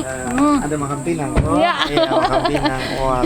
Hmm. Ada makan pinang. Oh, Iya. iya makan pinang. Wah.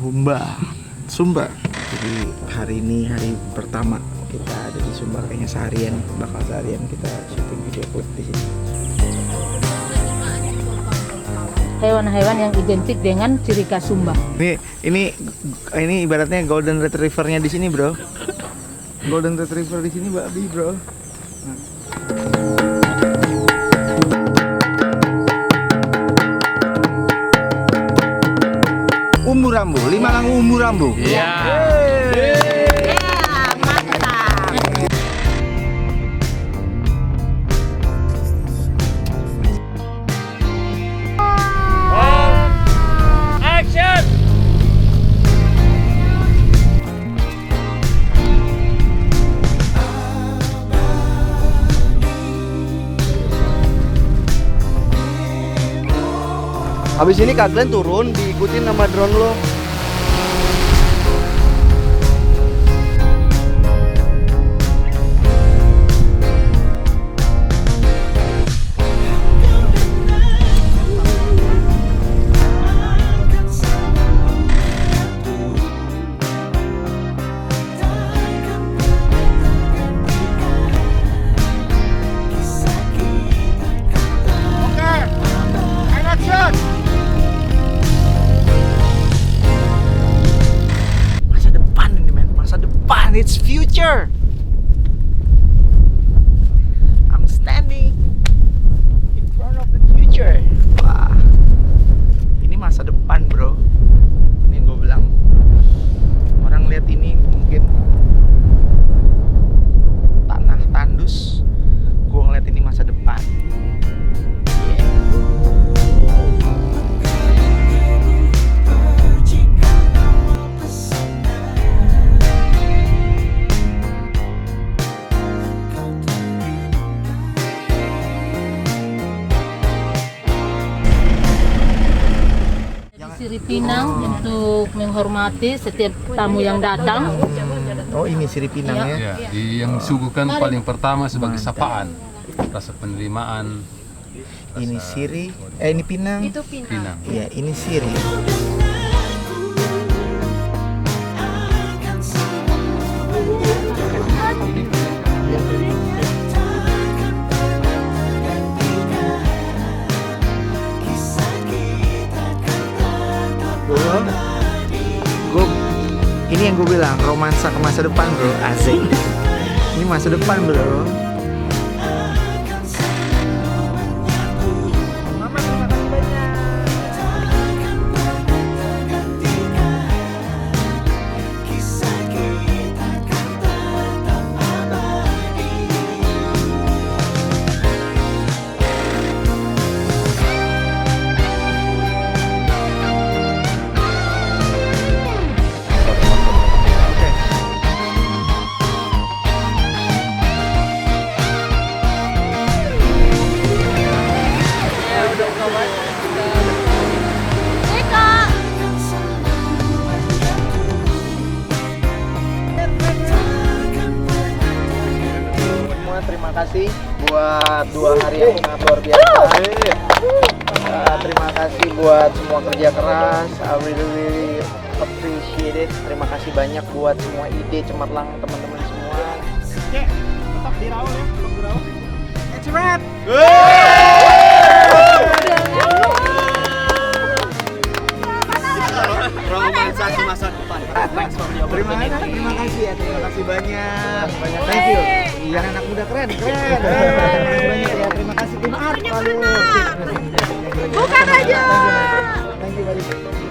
Humba, Sumba. Jadi hari ini hari pertama kita ada di Sumba kayaknya seharian bakal seharian kita syuting video klip di sini. Hewan-hewan yang identik dengan ciri khas Sumba. Ini ini ini ibaratnya golden retrievernya di sini, Bro. Golden retriever di sini babi, Bro. Rambu, lima langu umbu rambu. Iya. Action! Habis ini Kak Glenn turun diikutin sama drone lo. Depan. It's future. Siri Pinang untuk menghormati setiap tamu yang datang. Oh ini sirip pinang ya. Ya, di- yang disuguhkan paling pertama sebagai sapaan, rasa penerimaan, Ini siri, eh ini pinang. pinang. Iya, ini siri. Gue bilang romansa ke masa depan bro, asik. Ini masa depan bro. Kasih buat dua hari yang sangat luar biasa. Uh, terima kasih buat semua kerja keras. I really really appreciate it. Terima kasih banyak buat semua ide cemerlang teman-teman semua. Oke, tetap di ya, tetap di. It's a wrap. Terima kasih, terima kasih ya, terima kasih banyak, banyak thank you. Iya, anak muda keren, keren. Terima kasih banyak ya, terima kasih tim art. Bukan aja. Thank you, buddy.